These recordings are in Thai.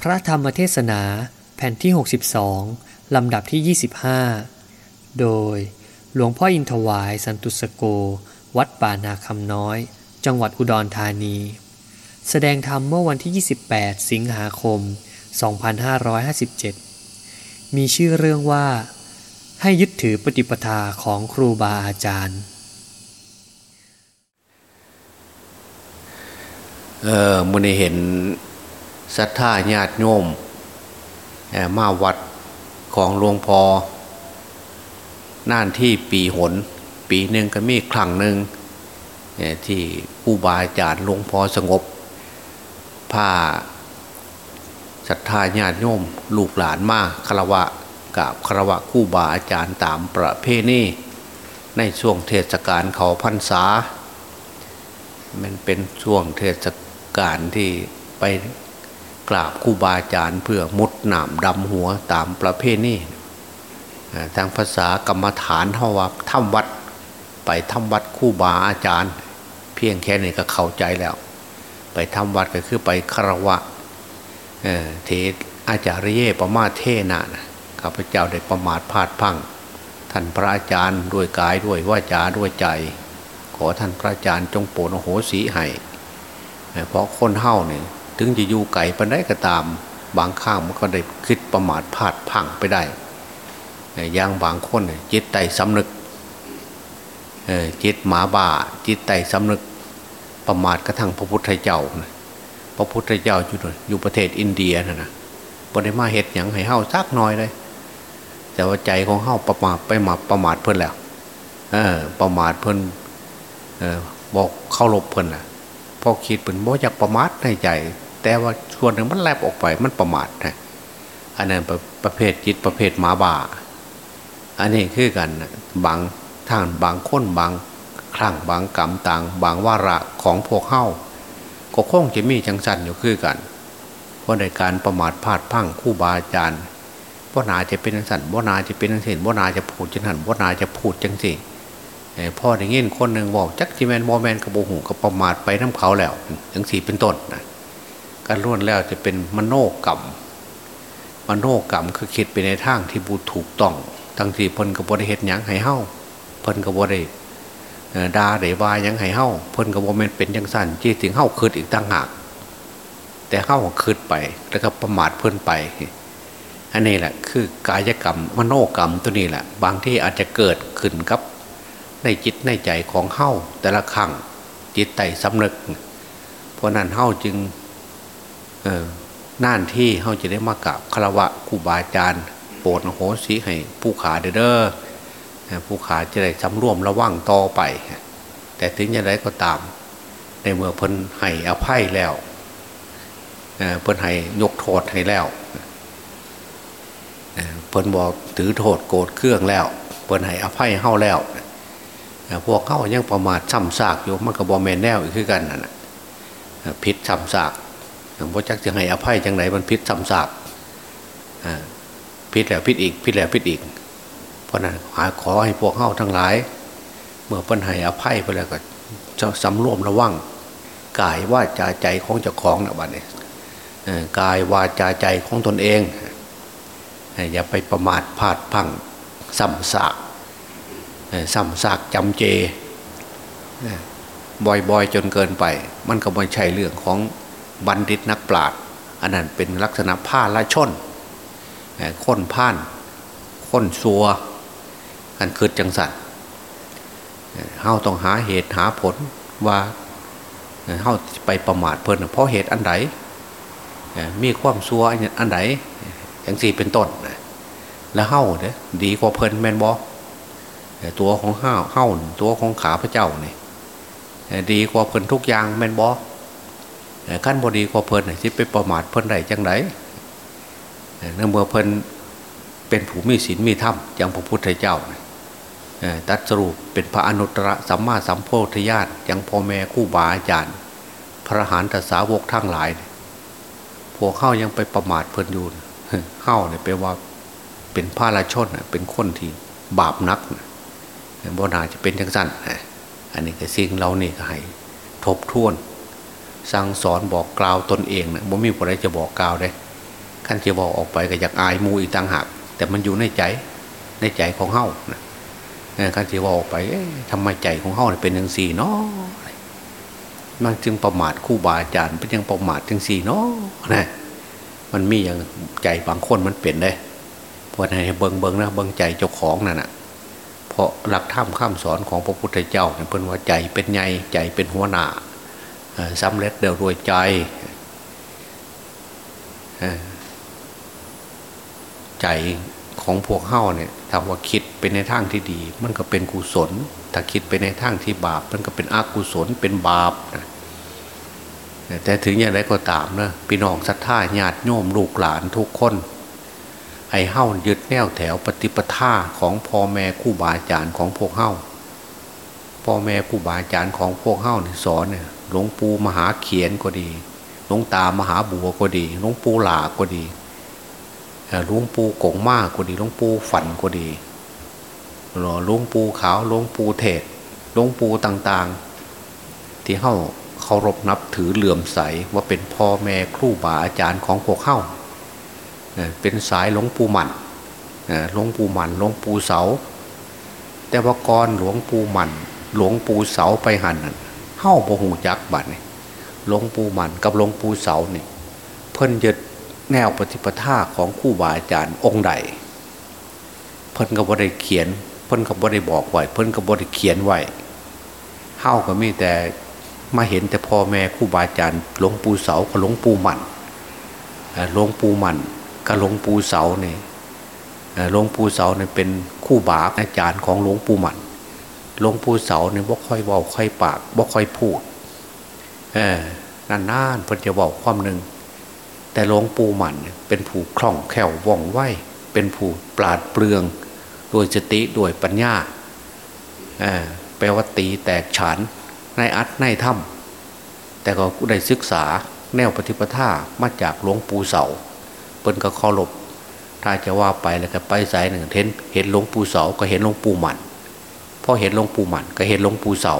พระธรรมเทศนาแผ่นที่ 62 ลำดับที่ 25 โดยหลวงพ่ออินทวายสันตุสโก วัดป่านาคำน้อย จังหวัดอุดรธานี แสดงธรรมเมื่อวันที่ 28 สิงหาคม 2557 มีชื่อเรื่องว่า ให้ยึดถือปฏิปทาของครูบาอาจารย์ เออมันเห็น ศรัทธาญาติโยมเอ่อมาวัดของหลวงพอน่านที่ปีหน ปีหนึ่งก็มีครั้งหนึ่งที่ผู้บาอาจารย์หลวงพ่อสงบผ้าศรัทธาญาติโยมลูกหลานมาคารวะกับคารวะคู่บาอาจารย์ตามประเพณีในช่วงเทศกาลเขาพรรษา มันเป็นช่วงเทศกาลที่ไป กราบครูบาอาจารย์เพื่อมุดหนามดำหัวตามประเพณีอ่ทางภาษากรรมฐานเท่าว่าทำวัดไปทำวัดครู่บาอาจารย์ เพียงแค่นี้ก็เข้าใจแล้ว ไปทำวัดก็คือไปคารวะเทศอาจารย์เย่ประมาทเทนะข้าพเจ้าได้ประมาทพลาดพังท่านพระอาจารย์ด้วยกายด้วยวาจาด้วยใจ ขอท่านพระอาจารย์จงโปรดอโหสีให้เพราะคนเฮาเนี่ย ถึงจะอยู่ไก่ปันได้ก็ตาม บางข้างมันก็ได้คิดประมาทพลาดพังไปได้อย่างบางคนจิตใจสำนึกจิตหมาบ้าจิตใจสำนึกประมาทกระทั่งพระพุทธเจ้าพระพุทธเจ้าอยู่อยู่ประเทศอินเดียนะนะบริมาเหตุอย่างให้เฮาซักน่อยเลย แต่ว่าใจของเฮาประมาทไปมาประมาทเพิ่นแล้วเออประมาทเพิ่นบอกเข้ารบเพิ่นนะพอคิดเพิ่นบ่อยากประมาทในใจ แต่ว่าส่วนหนึ่งมันแลบออกไปมันประมาทนะอันนั้นประประเภทจิตประเภทหมาบ่า อันนี้คือกันบางท่านบางคนบางครั้งบางกรรมต่าง บางวาระของพวกเฮาก็คงจะมีจังสันอยู่คือกันเพราะในการประมาทพลาดพังคู่บาอาจารย์ว่านาจะเป็นจังสันว่านาจะเป็นจังสินว่านาจะพูดจังหันว่านาจะพูดจังสิเอ่อพ่อได้ยินคนหนึ่งบอกจักจีแมนโมแมนกระโบหูกับประมาทไปน้ำเขาแล้วจังสี่เป็นต้นนะ การล้วนแล้วจะเป็นมโนกรรม มโนกรรมคือคิดไปในทางที่บูถูกต้อง ทั้งที่เพิ่นกับบริเหตุหยังให้เฮ้าเพิ่นกับบริดาได้วายยังให้เฮ้าเพิ่นกับบริเมนเป็นยังสั้นจีถึงเฮ้าคืดอีกต่างหาก แต่เฮ้าคืดไปแล้วก็ประมาทเพิ่นไป อันนี้แหละคือกายกรรมมโนกรรมตัวนี้แหละ บางที่อาจจะเกิดขึ้นกับในจิตในใจของเฮ้าแต่ละครั้งจิตใจสำนึก เพราะนั้นเฮ้าจึง น่านที่เขาจะได้มากราบคารวะครูบาอาจารย์โปรดอโหสิให้ผู้ขาเด้อผู้ขาจะได้สำรวมระวังต่อไป แต่ถึงอย่างไรก็ตาม ในเมื่อเพิ่นให้อภัยแล้วเเพิ่นให้ยกโทษให้แล้วเเพิ่นบอกถือโทษโกรธเครื่องแล้ว เพิ่นให้อภัยเฮาแล้วพวกเขายังประมาทซ้ำซากอยู่มันก็บอแมนแนวอีกคือกันนะเอ่อพิษซ้ำซาก ผมว่าจักจะให้อภัยจังไหนมันพิษซ้ำซากพิษแล้วพิษอีกพิษแล้วพิษอีก เพราะนั้นหาขอให้พวกเข้าทั้งหลาย เมื่อเพิ่นให้อภัยไปแล้วก็จะสำรวมระวังกายว่าจาใจของเจ้าของนะบัดนี้กายวาจาใจของตนเอง อย่าไปประมาทพลาดพังซ้ำซากซ้ำซากจำเจบ่อยๆจนเกินไป มันก็ไม่ใช่เรื่องของ บัณฑิตนักปราชญ์อันนั้นเป็นลักษณะผ้าละชนเอ่อค้นผ่านค้นซัวกันคืดจังสันเฮาต้องหาเหตุหาผลว่าเฮาไปประมาทเพิ่นเพราะเหตุอันใดมีความซัวอันใดอย่างสี่เป็นต้นแล้วเฮาเด้อดีกว่าเพิ่นแมนบอตัวของเฮาเฮาตัวของขาพระเจ้าเนี่เอ่อดีกว่าเพิ่นทุกอย่างแมนบ่ ขั้นบดีกว่าเพิ่นที่ไปประมาทเพิ่นได้จังไดเนื่องเมื่อเพิ่นเป็นผู้มีศีลมีธรรมอย่างพระพุทธเจ้าตัดสรุปเป็นพระอนุตตรสัมมาสัมโพธิญาณอย่างพ่อแม่คู่บาอาจารย์ พระหานตสาวกทั้งหลายพวกเข้ายังไปประมาทเพิ่นอยู่เข้าเนี่ยไปว่าเป็นพระราชนเป็นคนที่บาปนักบ่นาจะเป็นจังสั้นอันนี้ก็สิ่งเรานี่ก็ให้ทบทวน สั่งสอนบอกกล่าวตนเองนะบ่มีผู้ใดจะบอกกล่าวได้ขั้นจะบอกออกไปก็อยากอายมูอีกต่างหากแต่มันอยู่ในใจในใจของเฮานะขั้นจะบอกออกไปทำไมใจของเฮาเป็นอย่างสี่เนาะมันจึงประมาทคู่บาอาจารย์เป็นยังประมาทจึงสี่เนาะนะมันมีอย่างใจบางคนมันเปลี่ยนได้เพราะในเบิงเบิงนะเบิงใจเจ้าของนั่นนะเพราะหลักธรรมข้ามสอนของพระพุทธเจ้าเนี่ยเป็นว่าใจเป็นไงใจเป็นหัวหน้า สำเร็จเดียวรวยใจ ใจของพวกเฮ้าเนี่ยถ้าว่าคิดเป็นในทางที่ดี มันก็เป็นกุศล ถ้าคิดไปในทางที่บาป มันก็เป็นอกุศลเป็นบาปนะแต่ถึงอย่างไรก็ตามนะพี่น้องศรัทธาญาติโยมลูกหลานทุกคนไอ้เฮ้ายึดแนวแถวปฏิปทาของพ่อแม่คู่บาอาจารย์ของพวกเฮ้าพ่อแม่คู่บาอาจารย์ของพวกเฮ้าเนี่ยสอนเนี่ย หลวงปู่มหาเขียนก็ดี หลวงตามหาบัวก็ดี หลวงปู่หลาก็ดีหลวงปู่กงมากก็ดี หลวงปู่ฝันก็ดีหลวงปู่ขาวหลวงปู่เทศหลวงปู่ต่างๆ ที่เข้าเคารพนับถือเหลื่อมใสว่าเป็นพ่อแม่ครูบาอาจารย์ของพวกเข้าเป็นสายหลวงปู่หมันหลวงปู่หมันหลวงปู่เสา แต่ว่ากรหลวงปู่หมันหลวงปู่เสาไปหัน เข้าบ่หูจักบัดนี่หลวงปู่มันกับหลวงปู่เสาเนี่ยเพิ่นยึดแนวปฏิปทาของคู่บาอาจารย์องค์ใด เพิ่นก็บ่ได้เขียน เพิ่นก็บ่ได้บอกไว้เพิ่นก็บ่ได้เขียนไว้เฮาก็มีแต่มาเห็นแต่พ่อแม่คู่บาอาจารย์หลวงปู่เสากับหลวงปู่มันหลวงปู่มันกับหลวงปู่เสาเนี่ยหลวงปู่เสาเนี่ยเป็นคู่บาอาจารย์ของหลวงปู่มัน หลวงปู่เสาเนี่ยบ่ค่อยบอกค่อยปากบ่ค่อยพูดเออนานๆเพิ่นจะบอกความหนึ่งแต่หลวงปู่หมันเป็นผู้คล่องแคล่วว่องไวเป็นผู้ปราดเปลืองโดยสติโดยปัญญาแปลว่าตีแตกฉานในอัดในถ้ำแต่ก็ได้ศึกษาแนวปฏิปทามาจากหลวงปู่เสาเปิ้นก็เคารพถ้าจะว่าไปแล้วก็ไปสายหนึ่งเห็นเห็นหลวงปู่เสาก็เห็นหลวงปู่หมัน พอเห็นหลวงปู่หมันก็เห็นหลวงปู่เสา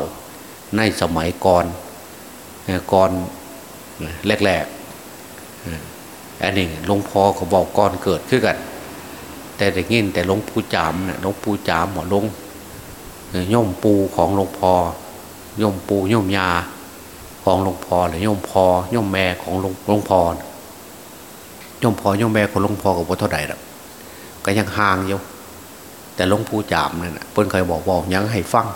ในสมัยก่อนก่อนแรกๆอันนี้หลวงพ่อก็บอกก่อนเกิดขึ้นกัน แต่ได้ยินแต่หลวงปู่จามนะหลวงปู่จามหมอหลวงย่อมปูของหลวงพ่อย่อมปูย่อมยาของหลวงพ่อหรือย่อมพอย่อมแม่ของหลวงหลวงพ่อย่อมพอย่อมแม่ของหลวงพ่อกับวัตถุใดหรอกก็ยังห่างอยู่ แต่หลวงปู่จามนั่นเพิ่นเคยบอกบอกยังให้ฟัง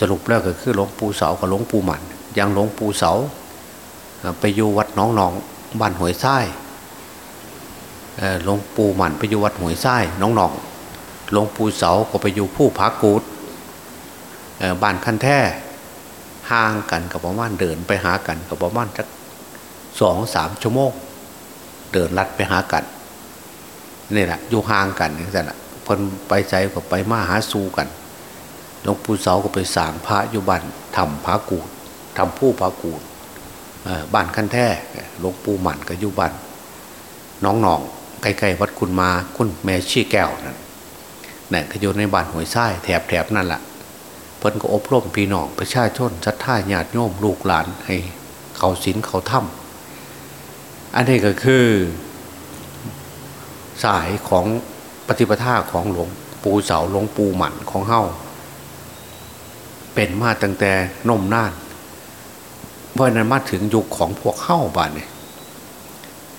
สรุปแล้วก็คือหลวงปู่เสากับหลวงปู่หมันยังหลวงปู่เสาไปอยู่วัดน้องนองบ้านหวยไส้หลวงปู่หมันไปอยู่วัดหวยไส้น้องนองหลวงปู่เสาก็ไปอยู่ผู้พักกูดบ้านขั้นแท้ห่างกันกับประมาณเดินไปหากันกับประมาณสักสองสามชั่วโมง เดินลัดไปหากันนี่แหละอยู่ห่างกันนี่แหละ คนไปใจกับไปมาหาสู้กันหลวงปู่เสาก็ไปสางพระยู่บ้านทำพระกูดทำผู้พระกูดบ้านขั้นแท้หลวงปู่หมันก็ยู่บ้านน้องหนองใกล้ๆวัดคุณมาคุณแม่ชี้แก้วนั่นนี่ก็อยู่ในบ้านหวยไส้แถบๆนั่นแหละเพิ่นก็อบรมพี่น้องประชาชนชัดท่าญาติโยมลูกหลานให้เขาศีลเขาถ้ำอันนี้ก็คือสายของ ปฏิปทาของหลวงปู่เสาหลวงปู่หมันของเฮ้าเป็นมาตั้งแต่นมน่านเพราะนั้นมาถึงยุคของพวกเข้าบ้านเนี่ย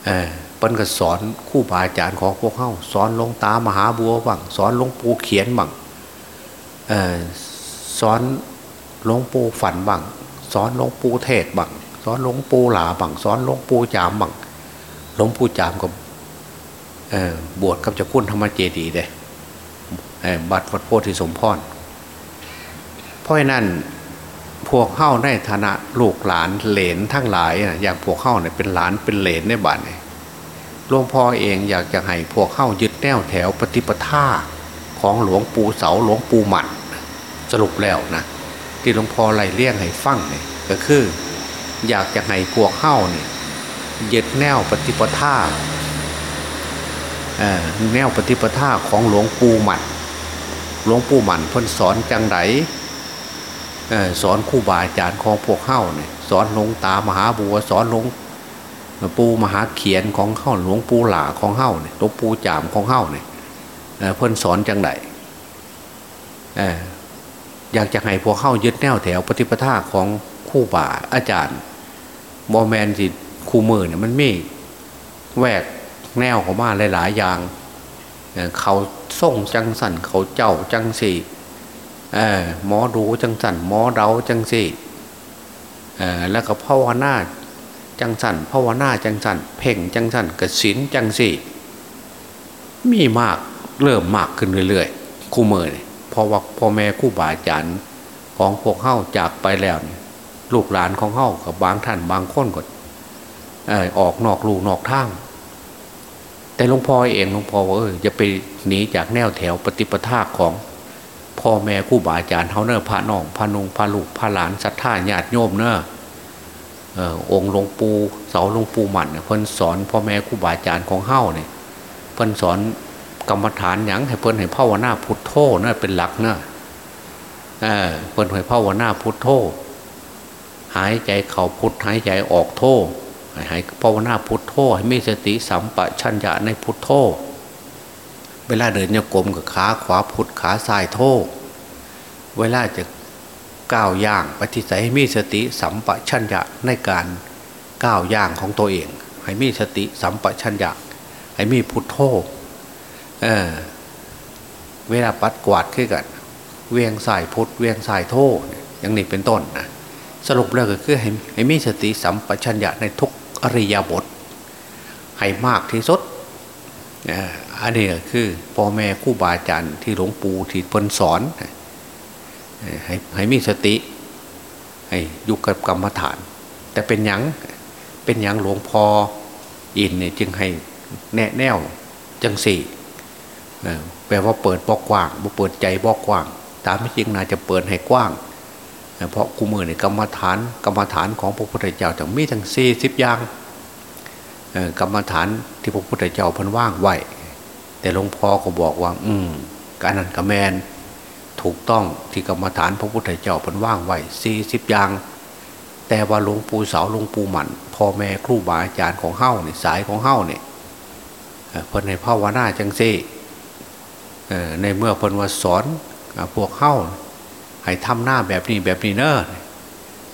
เออเปิ้นก็สอนคู่บาอาจารย์ของพวกเข้าสอนหลวงตามหาบัวบ้างสอนหลวงปู่เขียนบ้างเออสอนหลวงปู่ฝันบ้างสอนหลวงปู่เทศบ้างสอนหลวงปู่หลาบ้างสอนหลวงปู่จามบ้างหลวงปู่จามก็บ บวชกับเจ้าคุณธรรมเจดีเด้บัตรวัดโพธิสมพรเพราะนั้นพวกเข้าในฐานะลูกหลานเหลนทั้งหลายอย่างพวกเข้าเนี่ยเป็นหลานเป็นเหลนในบ้านเนี่ยหลวงพ่อเองอยากจะให้พวกเข้ายึดแนวแถวปฏิปทาของหลวงปู่เสาหลวงปู่หมันสรุปแล้วนะที่หลวงพ่อไล่เลี่ยงให้ฟังเนี่ยก็คือ อยากจะให้พวกเข้าเนี่ยยึดแนวปฏิปทา แนวปฏิปทาของหลวงปู่หมันหลวงปู่หมันเพิ่นสอนจังไดสอนคู่บาอาจารย์ของพวกเข้าเนี่ยสอนหลวงตามหาบัวสอนหลวงปู่มหาเขียนของเข้าหลวงปู่หล่าของเข้าเนี่ยหลวงปู่จามของเข้าเนี่ยเพิ่นสอนจังไดอยากจะให้พวกเข้ายึดแนวแถวปฏิปทาของคู่บาอาจารย์บอแมนสิคู่มือเนี่ยมันไมีแวก แนวของมาหลายๆอย่างเขาส่งจังสันเขาเจ้าจังสี่หมอดูจังสันหมอเดาจังสี่แล้วก็ภาวนาจังสันภาวนาจังสันเพ่งจังสันกสินจังสี่ มีมากเริ่มมากขึ้นเรื่อยๆคู่มือเนี่ยพอว่าพ่อแม่คู่บาอาจารย์ของพวกเข้าจากไปแล้วเนี่ยลูกหลานของเข้ากับบางท่านบางคนก็ออกนอกลูนอกทาง แต่หลวงพ่อเองหลวงพ่อว่าเออจะไปหนีจากแนวแถวปฏิปทาของพ่อแม่คู่บาอาจารย์เขาเนอะพระน้องพระนงพระลูกพระหลานศรัทธาญาติโยมเนอะองค์หลวงปู่เสาหลวงปู่หมันเพิ่นสอนพ่อแม่ครูบาอาจารย์ของเฮาเนี่ยเพิ่นสอนกรรมฐานอย่างให้เพิ่นให้ภาวนาพุทโธเนั่เป็นหลักเนอะเออเพิ่นให้ภาวนาพุทโธหายใจเข่าพุทหายใจออกโธ ให้ภาวนาพุทโธให้มีสติสัมปชัญญะในพุทโธเวลาเดินโยกลมกับขาขวาพุทขาซ้ายโธเวลาจะก้าวย่างปฏิสัยให้มีสติสัมปชัญญะในการก้าวย่างของตัวเอง ให้มีสติสัมปชัญญะให้มีพุทโธเออเวลาปัดกวาดขึ้นกัน เวียงสายพุทเวียงสายโธอย่างนี้เป็นต้นนะสรุปแล้วก็คือให้ให้มีสติสัมปชัญญะในทุก อริยบท ให้มากที่สุดอันนี้คือพ่อแม่คู่บาอาจารย์ที่หลวงปู่ที่พนสอนให้ให้มีสติ ให้อยู่กับกรรมฐาน แต่เป็นยังเป็นยังหลวงพ่ออินเนี่ยจึงให้แน่แน่วจังสี่แปลว่าเปิดบอกกว้างบ่เปิดใจบอกกว้าง ตามที่จริงน่าจะเปิดให้กว้าง เพราะกูมือเนี่ยกรรมฐานกรรมฐานของพระพุทธเจ้าจะมีทั้งสี่สิบอย่างกรรมฐานที่พระพุทธเจ้าพันว่างไหวแต่หลวงพ่อก็บอกว่า อืมการนันกระแมนถูกต้องที่กรรมฐานพระพุทธเจ้าเป็นว่างไว้สี่สิบอย่าง แต่ว่าหลวงปู่เสาหลวงปู่หมันพ่อแม่ครูบาอาจารย์ของเฮ้าเนี่ยสายของเฮ้าเนี่ยเพิ่นในภาวนาจังซี่ในเมื่อเพิ่นว่าสอนพวกเฮ้า ให้ทำหน้าแบบนี้แบบนี้เนอะ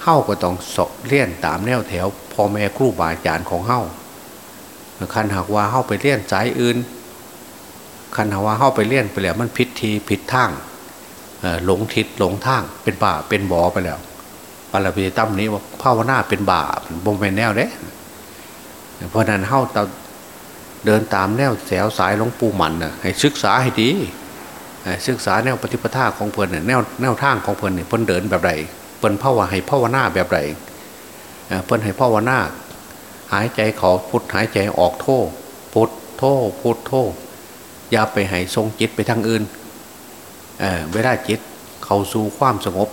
เฮ้าก็ต้องสอบเลี่ยนตามแนวแถวพ่อแม่ครูบาอาจารย์ของเฮ้าคันหากว่าเฮ้าไปเลี่ยนสายอื่นคันหากว่าเฮ้าไปเลี่ยนไปแล้วมันผิดทีผิดทางหลงทิศหลงทางเป็นบาเป็นบอไปแล้วปรพิตั้มนี้ว่าภาวนาเป็นบาบ่มเป็นแนวเด้เพราะนั้นเข้าเดินตามแนวแสวสายหลวงปู่มันนะให้ศึกษาให้ดี ศึกษาแนวปฏิปทาของเพลินแนวแนวทางของเพลินเนี่ยเพลินเดินแบบไรเพลินภาวให้ภาวนาแบบไรเพลินให้ภาวนาหายใจเขาพุทหายใจออกโทพุทโทพุทโทอย่าไปให้ทรงจิตไปทางอื่นเวลาจิตเข้าสู่ความสงบ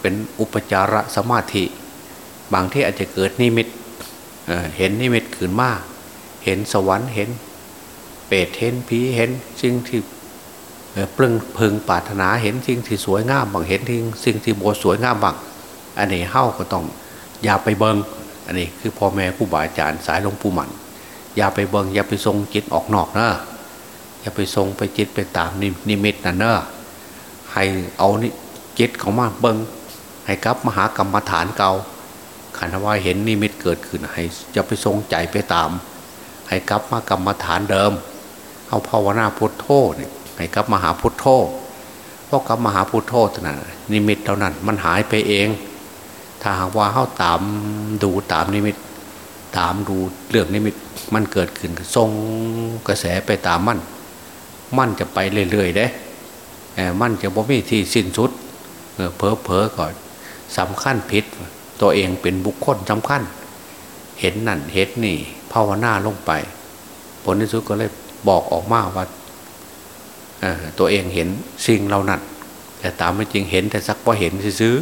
เป็นอุปจารสมาธิ บางที่อาจจะเกิดนิมิตเห็นนิมิตขึ้นมาเห็นสวรรค์เห็นเปรตเห็นผีเห็นสิ่งที่ ปลึงพึงปรารถนาเห็นสิ่งที่สวยงามบางเห็นทิ้งสิ่งที่โบสวยงามบางอันนี้เฮ้าก็ต้องอย่าไปเบิงอันนี้คือพ่อแม่ผู้บาอาจารย์สายหลวงปู่มันอย่าไปเบิงอย่าไปทรงจิตออกนอกนะอย่าไปทรงไปจิตไปตามนิมิตนั่นเนอะให้เอานี่จิตเขามาเบิงให้กับมหากรรมฐานเก่าขันว่าเห็นนิมิตเกิดขึ้นให้จะไปทรงใจไปตาม ให้กลับมากรรมฐานเดิมเอาภาวนาพุทโธเนี่ย ให้กับมหาพุทโธเพราะกับมหาพุทโธเท่านั้นนิมิตเท่านั้น มันหายไปเอง ถ้าหากว่าเข้าตามดูตามนิมิต ตามดูเรื่องนิมิตมันเกิดขึ้นทรงกระแสไปตามมันมันจะไปเรื่อยๆเด้มันจะบ่มีที่สิ้นสุดเพอเพอก่อนสำคัญผิด ตัวเองเป็นบุคคลสำคัญ เห็นนั่นเห็นนี่ภาวนาลงไป ผลที่สุดก็เลยบอกออกมาว่า ตัวเองเห็นสิ่งเหล่านั้นแต่ตามไม่จริงเห็นแต่สักว่าเห็นซื้อ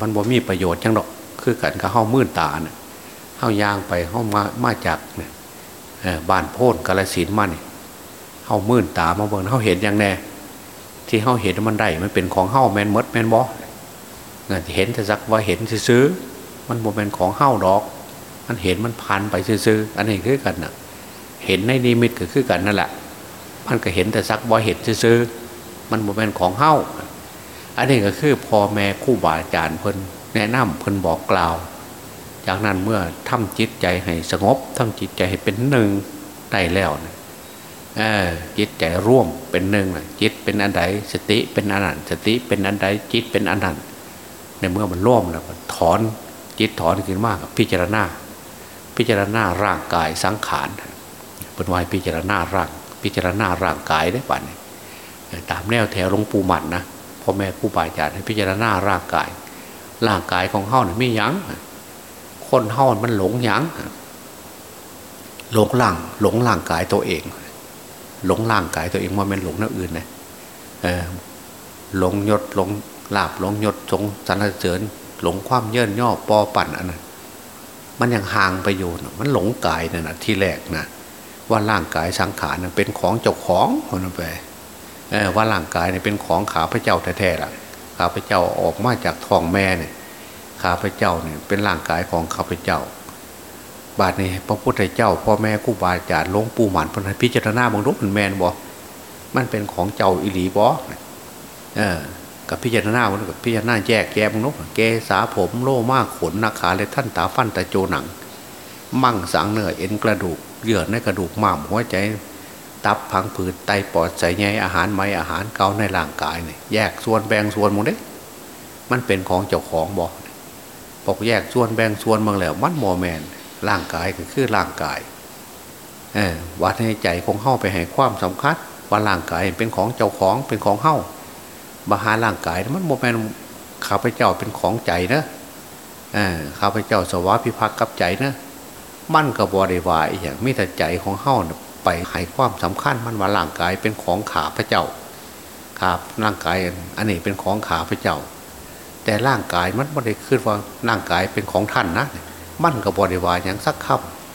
มันบ่มีประโยชน์จังหรอกคือกันก็เข้ามื่นตาเนี่ยเข้ายางไปเข้ามามาจากเนี่ยบ้านโพนกาลสินมาเนี่ยเข้ามื่นตามาเบิ่งเข้าเห็นอย่างแน่ ที่เฮาเห็นมันได้มันเป็นของเฮาแมนมดแมนบอเงินเห็นแต่สักว่าเห็นซื้อมันโมเป็นของเฮาดอก มันเห็นมันผ่านไปซื้ออันนี้คือกันนะเห็นในนิมิตก็คือกันนั่นแหละ มันก็เห็นแต่ซักบ่เห็นซื้อมันโมเมนของเฮ้าอันนี้ก็คือพ่อแม่คู่บาอาจารย์เพิ่นแนะนำเพิ่นบอกกล่าว จากนั้นเมื่อทำจิตใจให้สงบทำจิตใจให้เป็นหนึ่งได้แล้วนะจิตใจร่วมเป็นหนึ่งนะจิตเป็นอันใดสติเป็นอันนั้นสติเป็นอันใดจิตเป็นอันนั้นในเมื่อมันร่วมแล้วถอนจิตถอนขึ้นมากพิจารณา พิจารณาร่างกายสังขารเป็นวัยพิจารณาร่าง พิจารณาร่างกายได้ป่ะเนี่ยตามแนวแถวหลวงปู่มันนะพ่อแม่ผู้บาอาจารย์ให้พิจารณาร่างกาย ร่างกายของเฮาเนี่ยไม่ยั้งคนเฮามันหลงยั้งหลงร่างหลงร่างกายตัวเอง หลงร่างกายตัวเองว่ามันหลงนั่นอื่นนะหลงยศหลงลาบหลงยศสงสรรเสริญ หลงความเยินย่อปอปั่นอันนั้นมันยังห่างไปอยู่มันหลงกายนั่นนะที่แรกนะ ว่าร่างกายสังขารเป็นของเจ้าของคนไปว่าร่างกายเนี่ยเป็นของขาพระเจ้าแท้ๆล่ะข้าพเจ้าออกมาจากท้องแม่เนี่ยข้าพเจ้าเนี่ยเป็นร่างกายของข้าพเจ้า บาดนี้พระพุทธเจ้าพ่อแม่กู้บาอาจารย์ลงปู่หมันพนพิจารณาบางรุกมันแมนบอกมันเป็นของเจ้าอิหลีบอเออกับพิจารณาวันกับพิจารณาแยกแยะบางนกเกสาผมโลมากขนนาขาเลยท่านตาฟันตาโจหนัง มั่งสังเนื้อเอ็นกระดูกเยื่อในกระดูกม้ามหัวใจ ตับพังผืดไตปอดใส่ใยอาหารไม่อาหารเกาในร่างกายเนี่ยแยกส่วนแบ่งส่วนหมดเลยมันเป็นของเจ้าของบอกบอกแยกส่วนแบ่งส่วนบางแล้ว มันโมแมนร่างกายก็คือร่างกายเออวัดในใจของเข้าไปให้ความสำคัญว่าร่างกายเป็นของเจ้าของเป็นของเข้าบาหาร่างกายมันโมแมนข้าพเจ้าเป็นของใจนะข้าพเจ้าสวะพิพักกับใจนะ มั่นกับบริวารอย่างมิแต่ใจของเฮ้าไปให้ความสำคัญมันว่าร่างกายเป็นของขาพระเจ้าขาร่างกายอันนี้เป็นของขาพระเจ้า แต่ร่างกายมันไม่ได้ขึ้นว่าร่างกายเป็นของท่านนะมั่นกับบริวารอย่างสักค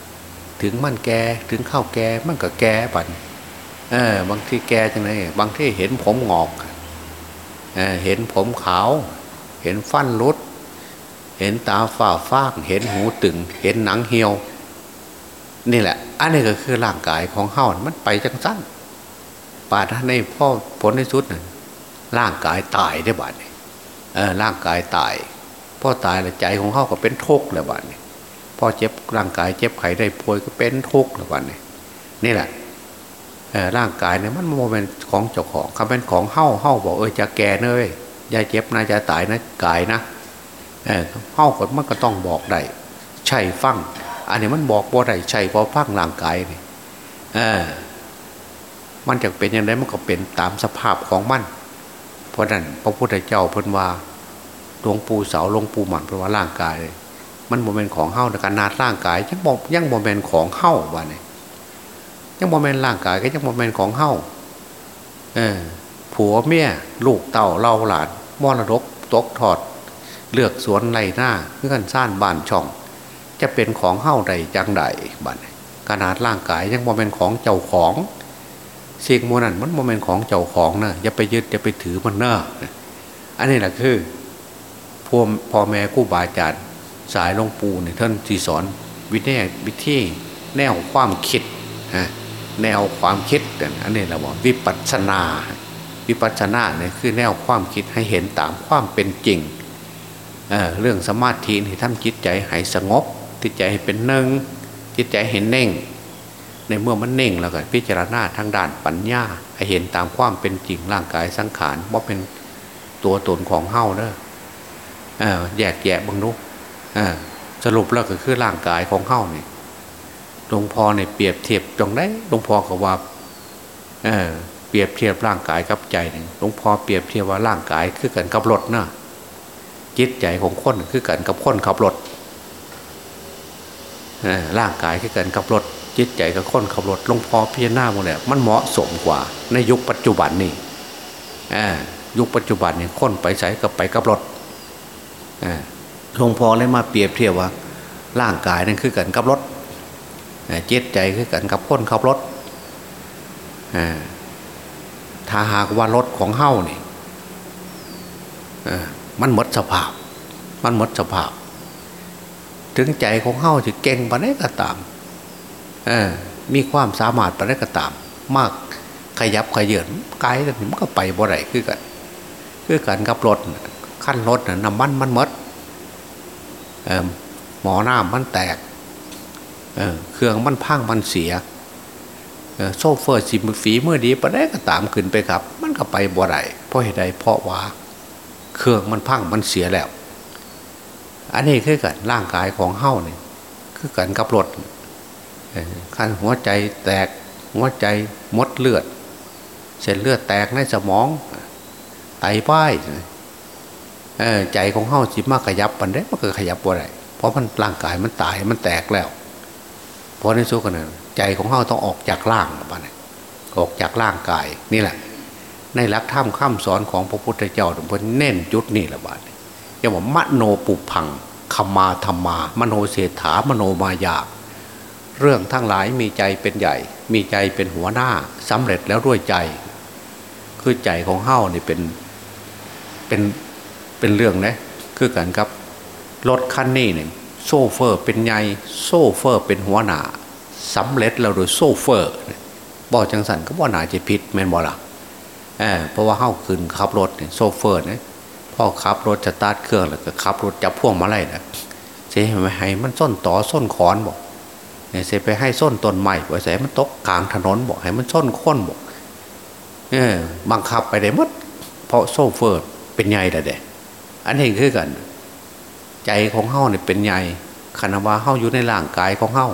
ำถึงมันแกถึงข้าวแกมันก็แกปันเออบางที่แกจังไงบางที่เห็นผมงอกเออเห็นผมขาว เห็นฟันรุดเห็นตาฝ้าฟางเห็นหูตึง เห็นหนังเหี่ยว นี่แหละ อันนี้ก็คือร่างกายของเฮามันไปจังสั้นปาท่านในพ่อผลในสุดน่ร่างกายตายได้บาดนี่เออร่างกายตายพ่อตายแล้วใจของเฮาก็เป็นทุกข์แล้วบาดนี่พ่อเจ็บร่างกายเจ็บไข้ได้ป่วยก็เป็นทุกข์แล้วบาดนี่นี่แหละร่างกายเนี่ยมันโมเมนของเจ้าของคำเป็นของเฮ้าเฮ้าบอกเออจะแก่เนยอย่าเจ็บนะจะตายนะกายนะเออเฮ้าก็มันก็ต้องบอกได้ใช่ฟัง อันนี้มันบอกบ่าได้ใช่พอฟังร่างกายนี่เออมันจะเป็นยังไงมันก็เป็นตามสภาพของมัน เพราะนั้นพระพุทธเจ้าพูดว่าหลวงปู่เสาร์หลวงปู่มั่นเพราะว่าร่างกาย มันโมเมนต์ของเฮ้าในการนาดร่างกายยังบอกยังโมเมนต์ของเฮ้าว่าเนี่ยยังโมเมนต์ร่างกายก็ยังโมเมนต์ของเฮ้าเออผัวเมียลูกเต่าเล่าหลานมรดกตกถอด เลือกสวนไรหน้าเพื่อนสร้างบ้านช่อง จะเป็นของเฮาได้จั่งใด๋บัดขนาดร่างกายยังบ่แม่นของเจ้าของสิ่งโมนั้นมันโมเมนของเจ้าของนะอย่าไปยึดอย่าไปถือมันเนอะอันนี้แหละคือพ่อพ่อแม่กู้บาอาจารย์สายลงปูเนี่ยท่านที่สอนวิทยวิธีแนวความคิดฮะแนวความคิดอันนี้เราบอกวิปัสนาวิปัสนาเนี่ยคือแนวความคิดให้เห็นตามความเป็นจริงเเรื่องสมาธิที่ทำจิตใจให้สงบ จิตใจให้เป็นเน่งจิตใจเห็นเน่ง ในเมื่อมันเน่งแล้วก็พิจารณาทางด้านปัญญาให้เห็นตามความเป็นจริงร่างกายสังขารว่าเป็นตัวตนของเฮ้าเนอะแยกแยะบางนุกสรุปแล้วก็คือร่างกายของเฮ้าเนี่ยหลวงพ่อเนี่ยเปรียบเทียบตรงไหนหลวงพ่อก็ว่าเออเปรียบเทียบร่างกายกับใจหนึ่งหลวงพ่อเปรียบเทียบว่าร่างกายคือกันกับรถนะจิตใจของคนคือกันกับคนขับรถ ร่างกายคือกันกับรถจิตใจกับคนขับรถหลวงพ่อพิจารณาหมดเลยมันเหมาะสมกว่า ในยุคปัจจุบันนี่ยุคปัจจุบันเนี่ยคนไปใช้กับไปกับรถหลวงพ่อเลยมาเปรียบเทียบว่า ร่างกายนั่นคือกันกับรถเจ็ดใจคือกันกับคนขับรถถ้าหากว่ารถของเฮ้านี่มันหมดสภาพ มันหมดสภาพ ถึงใจของเฮาจะเก่งปานใดก็ตามมีความสามารถปานใดก็ตาม มากขยับขยื่นกายแต่มันก็ไปบ่ได้คือกันคือกันกับรถขั้นรถน้ำมันมันมดหมอหน้ามันแตกเเครื่องมันพังมันเสียโซเฟอร์สิฝีมือดีปานใดก็ตามขึ้นไปครับ มันก็ไปบ่ได้เพราะเหตุใดเพราะว่า เครื่องมันพังมันเสียแล้ว อันนี้คือกันร่างกายของเฮ้าเนี่ยคือกันกับรถขั้นหัวใจแตกหัวใจมดเลือด เส้นเลือดแตกในสมอง ไตป้ายใจของเฮ้าจิมากขยับมันได้มันก็ขยับบ่ได้เพราะมันร่างกายมันตายมันแตกแล้วเพราะในสุกันใจของเฮ้าต้องออกจากร่างไปออกจากร่างกายนี่แหละ ในหลักธรรมข้ามสอนของพระพุทธเจ้าเพิ่นเน้นจุดนี่แหละบาทอย่างว่ามโนปุพังขมาธรรมา มโนเศรษฐามโนมายา เรื่องทั้งหลายมีใจเป็นใหญ่ มีใจเป็นหัวหน้าสำเร็จแล้วด้วยใจ คือใจของเฮ้านี่เป็นเป็นเป็นเรื่องนะคือกันครับรถคันนี้เนี่ยโซเฟอร์เป็นใหญ่โซเฟอร์เป็นหัวหน้าสำเร็จแล้วโดยโซเฟอร์บอกจังสันก็ว่าหนาจะผิดแม่นบอล่ะเพราะว่าเฮ้าขึ้นขับรถเนี่ยโซเฟอร์เนี่ย พ่อขับรถจะตาร์ทเครื่องแล้วก็ขับรถจับพ่วงมาไล่นะเสียไหมให้มันส้นต่อส้นขอนบอกเนี่ยเสียไปให้ส้นต้นใหม่บอกใส่มันตกกลางถนนบอกให้มันส้นค้นบอกเออบังคับไปได้มดเพราะโซเฟอร์เป็นใหญ่แต่เด็อันนี้คือกัน ใจของเฮ้าเนี่ยเป็นใหญ่คณวาเฮ้าอยู่ในร่างกายของเฮ้า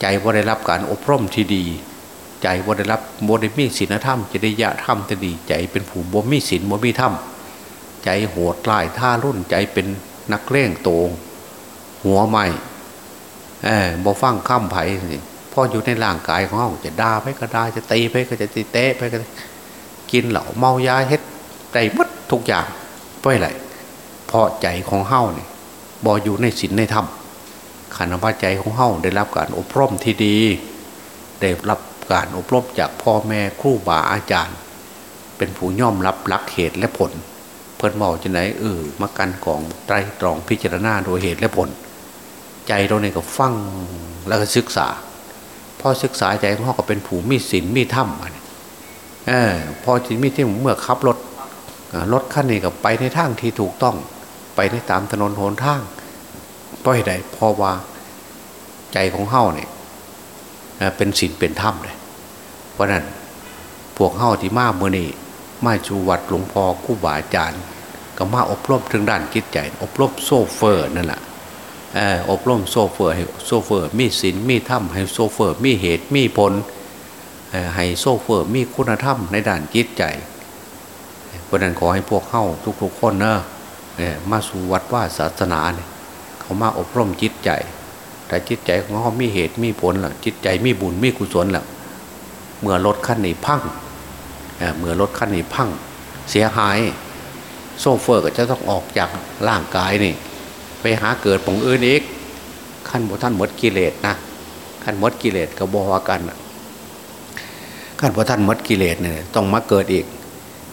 ใจว่าได้รับการอบรมที่ดี ใจว่าได้รับโมเดมีศีลธรรมจะได้ยธรรมจะดี ใจเป็นผู้บ่มีศีลบ่มีธรรม ใจโหดลายท่ารุ่นใจเป็นนักเล่งโตงหัวใหม่เออบ่ฟังข้ามไผ่พ่ออยู่ในร่างกายของเขาจะด่าไปก็ได่าจะตีไปก็จะตีเตะไปก็กินเหล่าเมายาเฮ็ดใจมัดทุกอย่างเพราะอะไรเพราะใจของเฮ้าเนี่ยบออยู่ในศีลในธรรมขันว่าใจของเฮ้าได้รับการอบรมที่ดี ได้รับการอบรมจากพ่อแม่ครูบาอาจารย์ เป็นผู้ย่อมรับหลักเหตุและผล เพิ่นบอกจะไหนเออมากันกองไตรตรองพิจารณาโดยเหตุและผล ใจเราเนี่ยก็ฟังแล้วก็ศึกษาพอศึกษาใจของเขาก็เป็นผู้มีศีลมีธรรมเออพอจิตมีที่เมื่อขับรถรถคันนี้ก็ไปในทางที่ถูกต้อง ไปในตามถนนโหนทางเพราะเหตุใดเพราะว่าใจของเฮ้าเนี่ยเป็นศีลเป็นธรรมเลยเพราะนั้นพวกเฮ้าที่มาเมื่อนี้ มาจูวัดหลวงพ่อคู่บาอาจารย์ก็มาอบรมถึงด้านจิตใจ อบรมโซเฟอร์นั่นแหละอบรมโซเฟอร์ให้โซเฟอร์มีศีลมีธรรมให้โซเฟอร์มีเหตุมีผลให้โซเฟอร์มีคุณธรรมในด้านจิตใจเพราะนั้นขอให้พวกเข้าทุกๆคนเนอะมาสู่วัดว่าศาสนาเนี่ยเขามาอบรมจิตใจ แต่จิตใจของเขามีเหตุมีผลหรอจิตใจมีบุญมีกุศลหรอเมื่อรถคันนี้พัง เมื่อรถคันนี้พังเสียหาย โซเฟอร์ก็จะต้องออกจากร่างกายนี่ ไปหาเกิดบ่อนอื่นอีกคั่นบ่ทันหมดกิเลสนะคั่นหมดกิเลสก็บอกว่ากันคั่นบ่ทันหมดกิเลสเนี่ยต้องมาเกิดอีก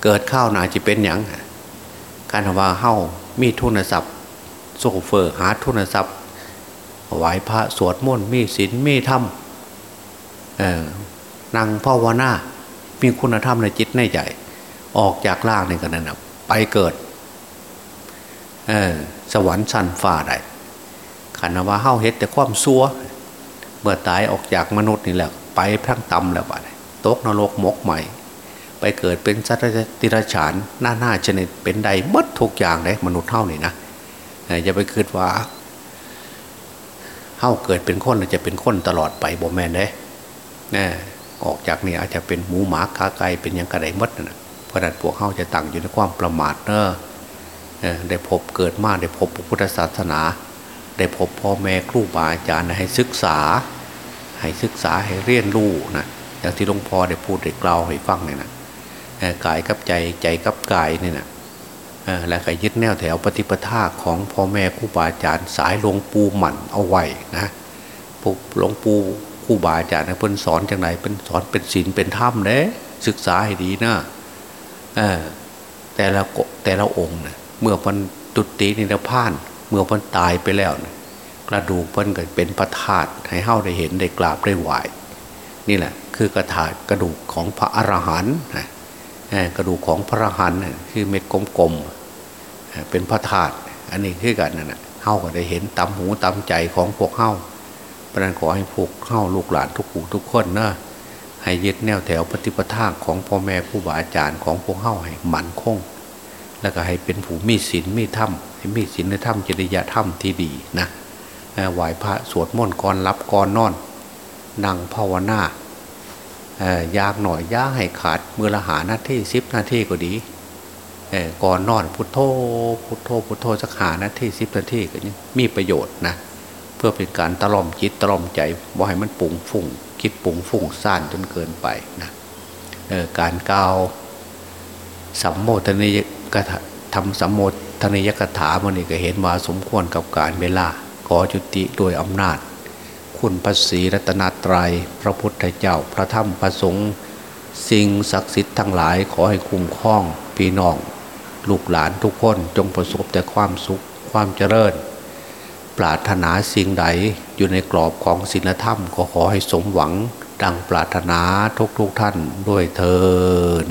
เกิดคราวหน้าจะเป็นอย่างการว่าเฮ้ามีทุนทรัพย์โซเฟอร์หาทุนทรัพย์ไหวพระสวดมนต์มีศีลมีธรรมนั่งภาวนา มีคุณธรรมในจิตในใจ ออกจากล่างนี่กันนั่นไปเกิดสวรรค์ชั้นฟ้าได้ขันว่าเฮ้าเฮ็ดแต่ความซัวเมื่อตายออกจากมนุษย์นี่แหละไปพรั่งตำแล้วบ้าตกนรกหมกใหม่ ไปเกิดเป็นสัตว์ติรฉานหน้าหน้าชนิดเป็นใดมดทุกอย่างเลยมนุษย์เท่านี่นะอย่าไปคิดว่าเฮ้าเกิดเป็นคนจะเป็นคนตลอดไปบ่แมนเด้ ออกจากนี่อาจจะเป็นหมูหมาคาไก่เป็นยังกระไดมดนะเพราะนั้นพวกเขาจะตั้งอยู่ในความประมาทเนอะได้พบเกิดมาได้พบพุทธศาสนา ได้พบพ่อแม่ครูบาอาจารย์ให้ศึกษา ให้ศึกษาให้เรียนรู้นะอย่างที่หลวงพ่อได้พูดได้กล่าวให้ฟังเนี่ยนะกายกับใจใจกับกายนี่นะและก็ยึดแนวแถวปฏิปทาของพ่อแม่ครูบาอาจารย์สายหลวงปู่หมั่นเอาไว้นะหลวงปู่ ครูบาอาจารย์เพิ่นสอนจังไหนเป็นสอนเป็นศีลเป็นธรรมเด้ศึกษาให้ดีนะแต่ละแต่ละองค์เนี่ยเมื่อพันตุตินิพพาน เมื่อพันตายไปแล้วนี่ยกระดูกเพิ่นก็เป็นพระธาตุให้เฮาได้เห็นได้กราบได้ไหวนี่แหละ คือกระถากกระดูกของพระอรหันต์กระดูกของพระอรหันต์คือเม็ดกลมๆเป็นพระธาตุอันนี้คือกันนั่นแหะเฮาก็ได้เห็นตำหูตำใจของพวกเฮา ราะนั้นขอให้พวกเฮาลูกหลานทุกผู้ทุกคนนะให้ยึดแนวแถวปฏิปทาของพ่อแม่ผู้บาอาจารย์ของพวกเฮาให้หมั่นคง แล้วก็ให้เป็นผู้มีศีลมีธรรมให้มีศีลในธรรมจริยธรรมที่ดีนะไหวพระสวดมนต์ก่อนรับก่อนนอน นั่งภาวนายากหน่อยย่าให้ขาดมือละหานาที่สิบนาทีก็ดีก่อนนอนพุทโธพุทโธพุทโธสักหานาทีสิบนาทีก็ยังมีประโยชน์นะ เพื่อเป็นการตล่อมจิตตล่อมใจว่าให้มันปุ่งฝุ่งคิดปุ่งฝุ่งซ่านจนเกินไปนะการกล่าวสัมโมทนิยกถาทำสัมโมทนิยกถามันนี่ก็เห็นว่าสมควรกับการเวลาขอจุติโดยอำนาจ คุณพระศรีรัตนตรยัยพระพุทธเจ้าพระธรรมพระสงฆ์สิ่งศักดิ์สิทธิ์ทั้งหลายขอให้คุ้มครองพี่น้อง ลูกหลานทุกคนจงประสบแต่ความสุขความเจริญ ปรารถนาสิ่งใดอยู่ในกรอบของศีลธรรม ก็ขอให้สมหวังดังปรารถนาทุกๆทท่านด้วยเทอ